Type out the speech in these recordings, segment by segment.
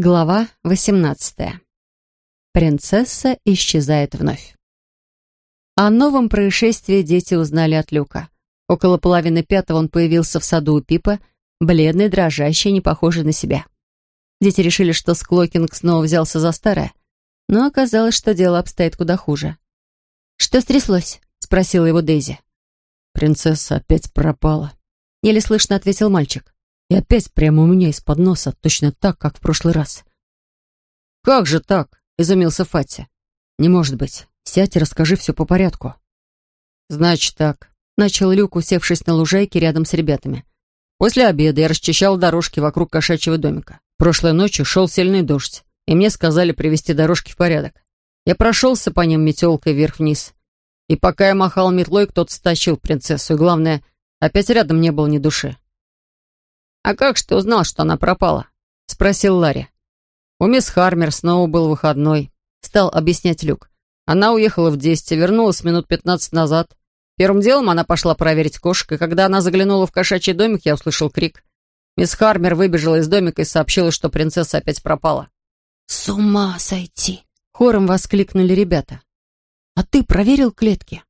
Глава 18. Принцесса исчезает вновь. О новом происшествии дети узнали от Люка. Около половины пятого он появился в саду у Пипа, бледный, дрожащий, не похожий на себя. Дети решили, что Склокинг снова взялся за старое, но оказалось, что дело обстоит куда хуже. «Что стряслось?» — спросила его Дейзи. «Принцесса опять пропала», — еле слышно ответил мальчик. И опять прямо у меня из-под носа, точно так, как в прошлый раз. «Как же так?» — изумился Фати. «Не может быть. Сядь и расскажи все по порядку». «Значит так», — начал Люк, усевшись на лужайке рядом с ребятами. «После обеда я расчищал дорожки вокруг кошачьего домика. Прошлой ночью шел сильный дождь, и мне сказали привести дорожки в порядок. Я прошелся по ним метелкой вверх-вниз. И пока я махал метлой, кто-то стащил принцессу, и главное, опять рядом не было ни души. «А как же ты узнал, что она пропала?» — спросил Ларри. «У мисс Хармер снова был выходной», — стал объяснять Люк. «Она уехала в десять, вернулась минут пятнадцать назад. Первым делом она пошла проверить кошек, и когда она заглянула в кошачий домик, я услышал крик. Мисс Хармер выбежала из домика и сообщила, что принцесса опять пропала». «С ума сойти!» — хором воскликнули ребята. «А ты проверил клетки?»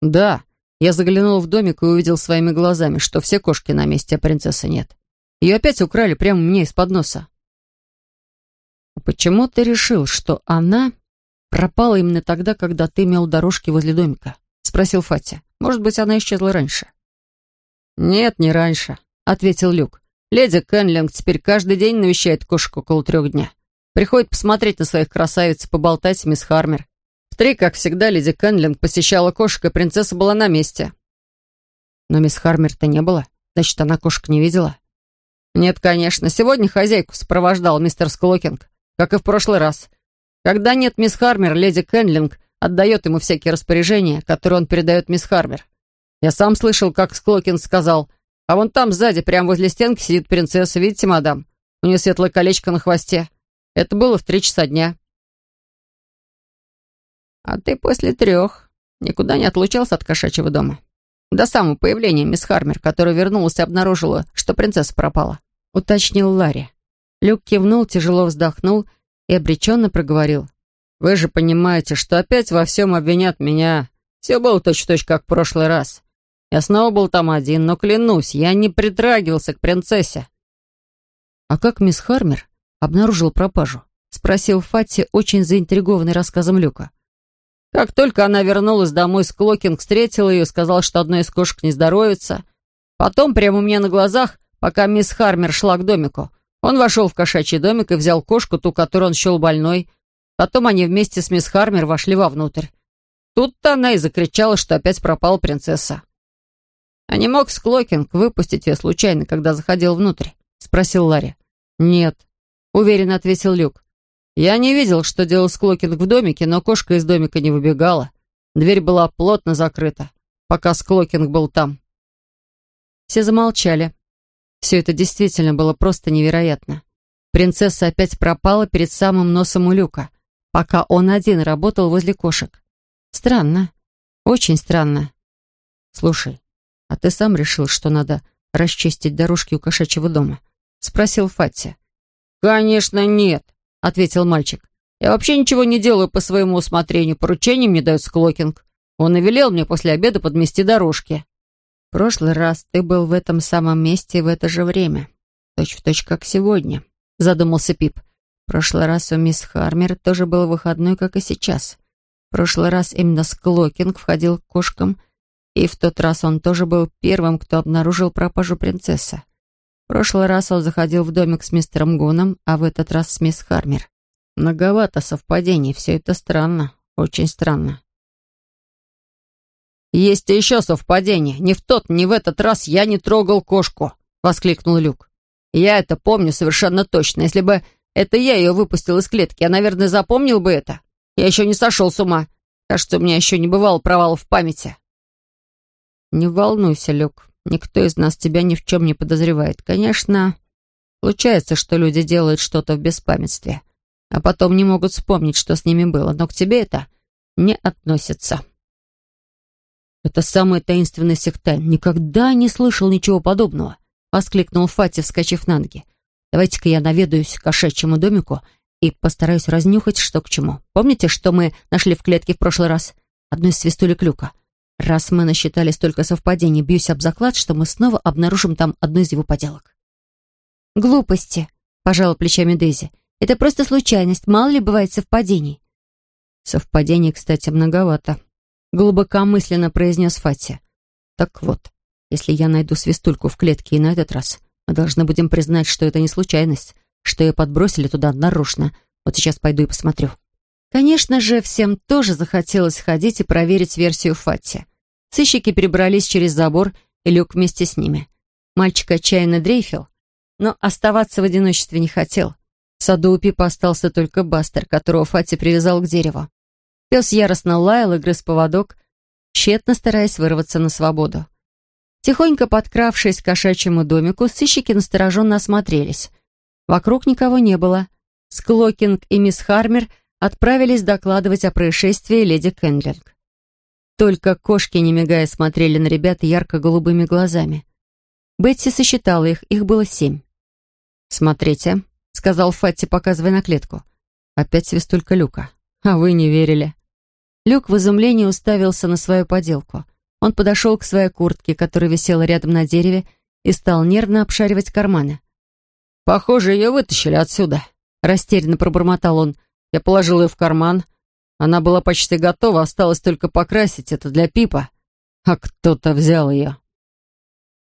«Да. Я заглянул в домик и увидел своими глазами, что все кошки на месте, а принцессы нет. Ее опять украли прямо мне из-под носа. А почему ты решил, что она пропала именно тогда, когда ты имел дорожки возле домика? Спросил Фатя. Может быть, она исчезла раньше? Нет, не раньше, ответил Люк. Леди Кенлинг теперь каждый день навещает кошек около трех дня. Приходит посмотреть на своих красавиц, поболтать с мисс Хармер. В три, как всегда, леди Кенлинг посещала кошек, и принцесса была на месте. Но мисс Хармер-то не было. Значит, она кошек не видела. «Нет, конечно. Сегодня хозяйку сопровождал мистер Склокинг, как и в прошлый раз. Когда нет мисс Хармер, леди Кенлинг отдает ему всякие распоряжения, которые он передает мисс Хармер. Я сам слышал, как Склокинг сказал, а вон там сзади, прямо возле стенки, сидит принцесса. Видите, мадам? У нее светлое колечко на хвосте. Это было в три часа дня». «А ты после трех никуда не отлучался от кошачьего дома?» До самого появления мисс Хармер, которая вернулась и обнаружила, что принцесса пропала», — уточнил Ларри. Люк кивнул, тяжело вздохнул и обреченно проговорил. «Вы же понимаете, что опять во всем обвинят меня. Все было точь-в-точь, -точь, как в прошлый раз. Я снова был там один, но клянусь, я не притрагивался к принцессе». «А как мисс Хармер обнаружила пропажу?» — спросил Фатти, очень заинтригованный рассказом Люка. Как только она вернулась домой, Склокинг встретил ее и сказал, что одной из кошек не здоровится. Потом, прямо у меня на глазах, пока мисс Хармер шла к домику, он вошел в кошачий домик и взял кошку, ту, которую он счел больной. Потом они вместе с мисс Хармер вошли вовнутрь. Тут-то она и закричала, что опять пропала принцесса. «А не мог Склокинг выпустить ее случайно, когда заходил внутрь?» — спросил Ларри. «Нет», — уверенно ответил Люк. Я не видел, что делал Склокинг в домике, но кошка из домика не выбегала. Дверь была плотно закрыта, пока Склокинг был там. Все замолчали. Все это действительно было просто невероятно. Принцесса опять пропала перед самым носом у Люка, пока он один работал возле кошек. Странно. Очень странно. «Слушай, а ты сам решил, что надо расчистить дорожки у кошачьего дома?» — спросил Фатти. «Конечно нет», — ответил мальчик. «Я вообще ничего не делаю по своему усмотрению. Поручение мне дает Склокинг. Он и велел мне после обеда подмести дорожки». «В прошлый раз ты был в этом самом месте в это же время. Точь в точь, как сегодня», — задумался Пип. «В прошлый раз у мисс Хармер тоже был выходной, как и сейчас. В прошлый раз именно Склокинг входил к кошкам, и в тот раз он тоже был первым, кто обнаружил пропажу принцессы. В прошлый раз он заходил в домик с мистером Гуном, а в этот раз с мисс Хармер. Многовато совпадений, все это странно, очень странно. «Есть еще совпадение. Ни в тот, ни в этот раз я не трогал кошку», — воскликнул Люк. «Я это помню совершенно точно. Если бы это я ее выпустил из клетки, я, наверное, запомнил бы это. Я еще не сошел с ума. Кажется, у меня еще не бывало провалов в памяти». «Не волнуйся, Люк. Никто из нас тебя ни в чем не подозревает. Конечно, случается, что люди делают что-то в беспамятстве, а потом не могут вспомнить, что с ними было, но к тебе это не относится. «Это самый таинственный сектант. Никогда не слышал ничего подобного», — воскликнул Фати, вскочив на ноги. Давайте-ка я наведаюсь к кошачьему домику и постараюсь разнюхать, что к чему. Помните, что мы нашли в клетке в прошлый раз? Одну из свистулек люка. Раз мы насчитали столько совпадений, бьюсь об заклад, что мы снова обнаружим там одну из его поделок. «Глупости», — пожала плечами Дейзи. «Это просто случайность, мало ли бывает совпадений». Совпадений, кстати, многовато. Глубокомысленно произнес Фати. Так вот, если я найду свистульку в клетке и на этот раз, мы должны будем признать, что это не случайность, что ее подбросили туда нарочно. Вот сейчас пойду и посмотрю. Конечно же, всем тоже захотелось ходить и проверить версию Фати. Сыщики перебрались через забор, и Люк вместе с ними. Мальчик отчаянно дрейфил, но оставаться в одиночестве не хотел. В саду у Пипа остался только Бастер, которого Фати привязал к дереву. Пес яростно лаял и грыз поводок, тщетно стараясь вырваться на свободу. Тихонько подкравшись к кошачьему домику, сыщики настороженно осмотрелись. Вокруг никого не было. Склокинг и мисс Хармер отправились докладывать о происшествии леди Кендлинг. Только кошки, не мигая, смотрели на ребят ярко-голубыми глазами. Бетси сосчитала их, их было семь. «Смотрите», — сказал Фатти, показывая на клетку. «Опять свистулька Люка. А вы не верили». Люк в изумлении уставился на свою поделку. Он подошел к своей куртке, которая висела рядом на дереве, и стал нервно обшаривать карманы. «Похоже, ее вытащили отсюда», — растерянно пробормотал он. «Я положил ее в карман. Она была почти готова, осталось только покрасить это для Пипа. А кто-то взял ее»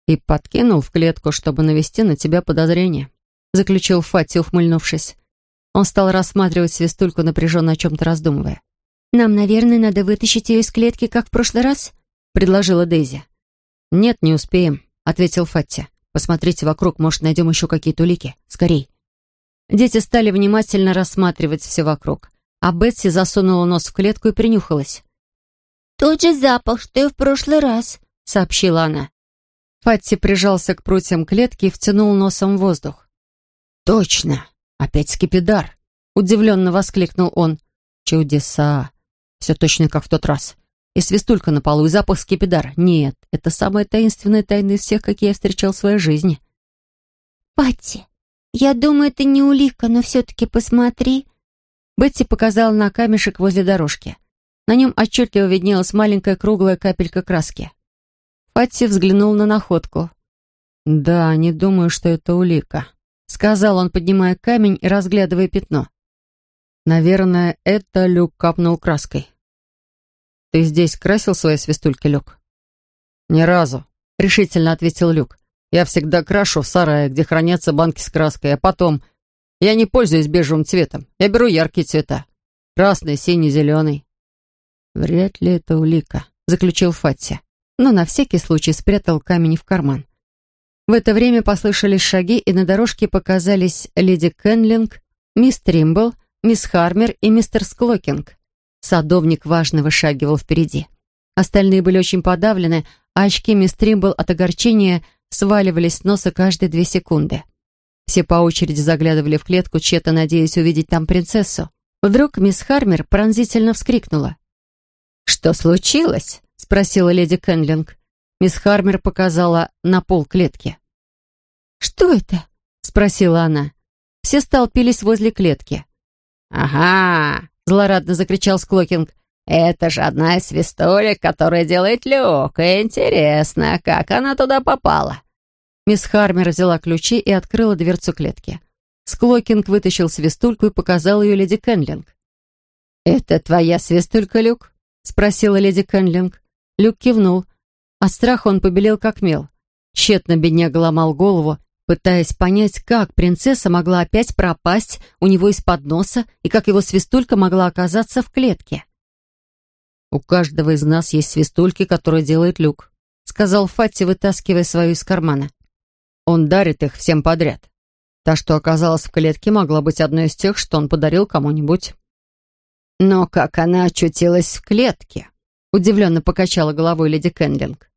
и подкинул в клетку, чтобы навести на тебя подозрение», — заключил Фати, ухмыльнувшись. Он стал рассматривать свистульку, напряженно о чем-то раздумывая. «Нам, наверное, надо вытащить ее из клетки, как в прошлый раз?» — предложила Дейзи. «Нет, не успеем», — ответил Фатти. «Посмотрите вокруг, может, найдем еще какие-то улики. Скорей». Дети стали внимательно рассматривать все вокруг, а Бетси засунула нос в клетку и принюхалась. «Тот же запах, что и в прошлый раз», — сообщила она. Фатти прижался к прутьям клетки и втянул носом в воздух. «Точно! Опять скипидар!» — удивленно воскликнул он. «Чудеса! Все точно как в тот раз. И свистулька на полу, и запах скипидара. Нет, это самая таинственная тайна из всех, какие я встречал в своей жизни». «Патти, я думаю, это не улика, но все-таки посмотри». Бетти показала на камешек возле дорожки. На нем отчетливо виднелась маленькая круглая капелька краски. Патти взглянул на находку. «Да, не думаю, что это улика», — сказал он, поднимая камень и разглядывая пятно. «Наверное, это Люк капнул краской». «Ты здесь красил свои свистульки, Люк?» «Ни разу», — решительно ответил Люк. «Я всегда крашу в сарае, где хранятся банки с краской, а потом... Я не пользуюсь бежевым цветом. Я беру яркие цвета. Красный, синий, зеленый». «Вряд ли это улика», — заключил Фатти но на всякий случай спрятал камень в карман. В это время послышались шаги, и на дорожке показались леди Кенлинг, мисс Тримбл, мисс Хармер и мистер Склокинг. Садовник важно вышагивал впереди. Остальные были очень подавлены, а очки мисс Тримбл от огорчения сваливались с носа каждые две секунды. Все по очереди заглядывали в клетку, тщетно надеясь увидеть там принцессу. Вдруг мисс Хармер пронзительно вскрикнула. «Что случилось?» спросила леди Кенлинг. Мисс Хармер показала на пол клетки. «Что это?» — спросила она. Все столпились возле клетки. «Ага!» — злорадно закричал Склокинг. «Это же одна из свистулек, которые делает Люк. Интересно, как она туда попала?» Мисс Хармер взяла ключи и открыла дверцу клетки. Склокинг вытащил свистульку и показал ее леди Кенлинг. «Это твоя свистулька, Люк?» — спросила леди Кенлинг. Люк кивнул. От страха он побелел как мел. Тщетно бедняга ломал голову, пытаясь понять, как принцесса могла опять пропасть у него из-под носа и как его свистулька могла оказаться в клетке. «У каждого из нас есть свистульки, которые делает Люк», сказал Фатти, вытаскивая свою из кармана. «Он дарит их всем подряд. Та, что оказалась в клетке, могла быть одной из тех, что он подарил кому-нибудь». «Но как она очутилась в клетке?» Удивленно покачала головой леди Кенлинг.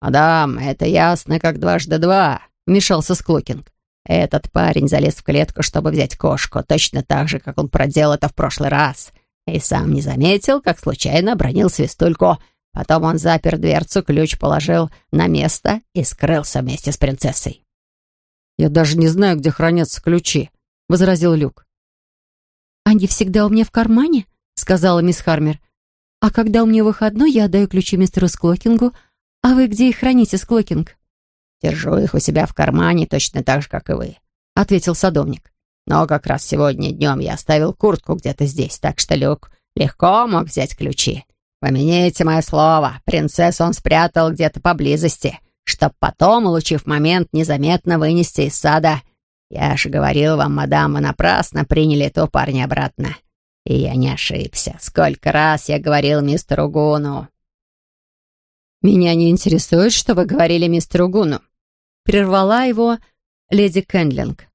«Мадам, это ясно, как дважды два», — вмешался Склокинг. «Этот парень залез в клетку, чтобы взять кошку, точно так же, как он проделал это в прошлый раз, и сам не заметил, как случайно обронил свистульку. Потом он запер дверцу, ключ положил на место и скрылся вместе с принцессой». «Я даже не знаю, где хранятся ключи», — возразил Люк. «Они всегда у меня в кармане», — сказала мисс Хармер. «А когда у меня выходной, я отдаю ключи мистеру Склокингу. А вы где их храните, Склокинг?» «Держу их у себя в кармане, точно так же, как и вы», — ответил садовник. «Но как раз сегодня днем я оставил куртку где-то здесь, так что Люк легко мог взять ключи. Помяните мое слово, принцессу он спрятал где-то поблизости, чтоб потом, улучив момент, незаметно вынести из сада. Я же говорил вам, мадам, вы напрасно приняли этого парня обратно. И я не ошибся. Сколько раз я говорил мистеру Гуну. «Меня не интересует, что вы говорили мистеру Гуну», — прервала его леди Кэндлинг.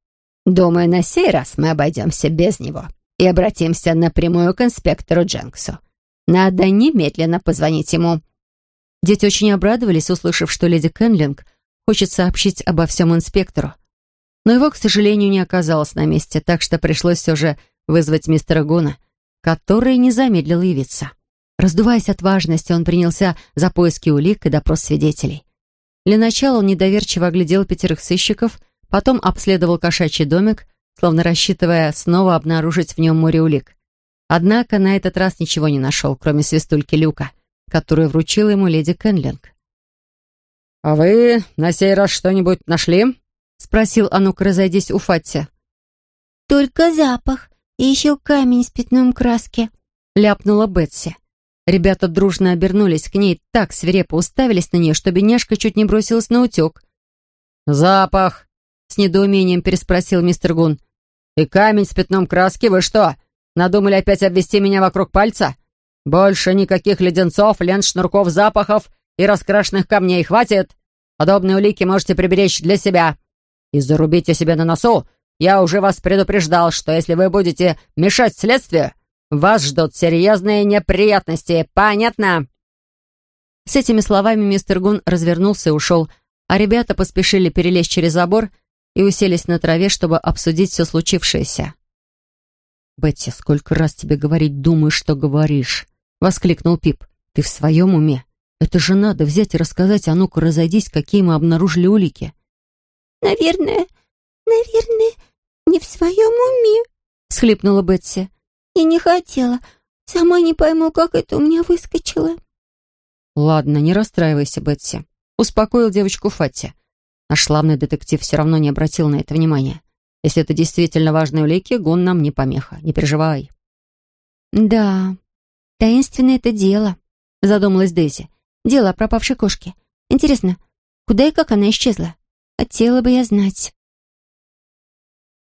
«Думаю, на сей раз мы обойдемся без него и обратимся напрямую к инспектору Дженксу. Надо немедленно позвонить ему». Дети очень обрадовались, услышав, что леди Кэнлинг хочет сообщить обо всем инспектору. Но его, к сожалению, не оказалось на месте, так что пришлось все же вызвать мистера Гуна, который не замедлил явиться. Раздуваясь от важности, он принялся за поиски улик и допрос свидетелей. Для начала он недоверчиво оглядел пятерых сыщиков, потом обследовал кошачий домик, словно рассчитывая снова обнаружить в нем море улик. Однако на этот раз ничего не нашел, кроме свистульки Люка, которую вручила ему леди Кенлинг. «А вы на сей раз что-нибудь нашли?» — спросил а ну-ка, разойдись у Фатти. «Только запах и еще камень с пятном краски», — ляпнула Бетси. Ребята дружно обернулись к ней, так свирепо уставились на нее, что бедняжка чуть не бросилась на утек. «Запах!» — с недоумением переспросил мистер Гун. «И камень с пятном краски, вы что, надумали опять обвести меня вокруг пальца? Больше никаких леденцов, лент, шнурков, запахов и раскрашенных камней, хватит! Подобные улики можете приберечь для себя. И зарубите себе на носу, я уже вас предупреждал, что если вы будете мешать следствию, вас ждут серьезные неприятности, понятно?» С этими словами мистер Гун развернулся и ушел, а ребята поспешили перелезть через забор и уселись на траве, чтобы обсудить все случившееся. «Бетти, сколько раз тебе говорить, думаешь, что говоришь?» — воскликнул Пип. «Ты в своем уме? Это же надо взять и рассказать, а ну-ка разойдись, какие мы обнаружили улики». «Наверное, наверное, не в своем уме», — схлипнула Бетси. Я не хотела. Сама не пойму, как это у меня выскочило. Ладно, не расстраивайся, Бетси. Успокоил девочку Фатти. Наш славный детектив все равно не обратил на это внимания. Если это действительно важные улики, Гун нам не помеха. Не переживай. Да, таинственное это дело, задумалась Дейзи. Дело о пропавшей кошке. Интересно, куда и как она исчезла? Хотела бы я знать.